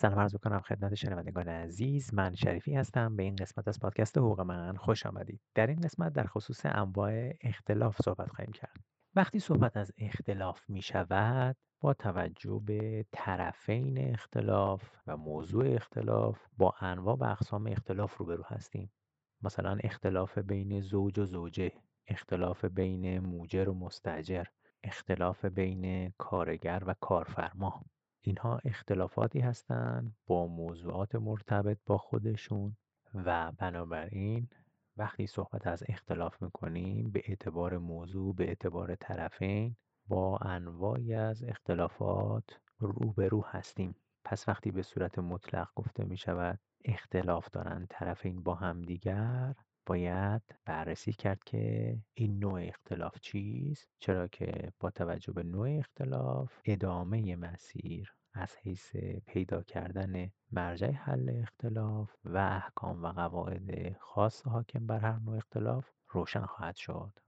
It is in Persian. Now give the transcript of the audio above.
سلام عرض می‌کنم خدمت شنوندگان عزیز. من شریفی هستم. به این قسمت از پادکست حقوق من خوش آمدید. در این قسمت در خصوص انواع اختلاف صحبت خواهیم کرد. وقتی صحبت از اختلاف می شود با توجه به طرفین اختلاف و موضوع اختلاف با انواع و اقسام اختلاف روبرو هستیم. مثلا اختلاف بین زوج و زوجه اختلاف بین موجر و مستجر اختلاف بین کارگر و کارفرما. اینها اختلافاتی هستند با موضوعات مرتبط با خودشون و بنابراین وقتی صحبت از اختلاف می‌کنیم به اعتبار موضوع به اعتبار طرفین با انواعی از اختلافات روبرو هستیم. پس وقتی به صورت مطلق گفته می شود اختلاف دارند طرفین با همدیگر باید بررسی کرد که این نوع اختلاف چیست. چرا که با توجه به نوع اختلاف ادامه مسیر از حیث پیدا کردن مرجع حل اختلاف و احکام و قواعد خاص حاکم بر هر نوع اختلاف روشن خواهد شد.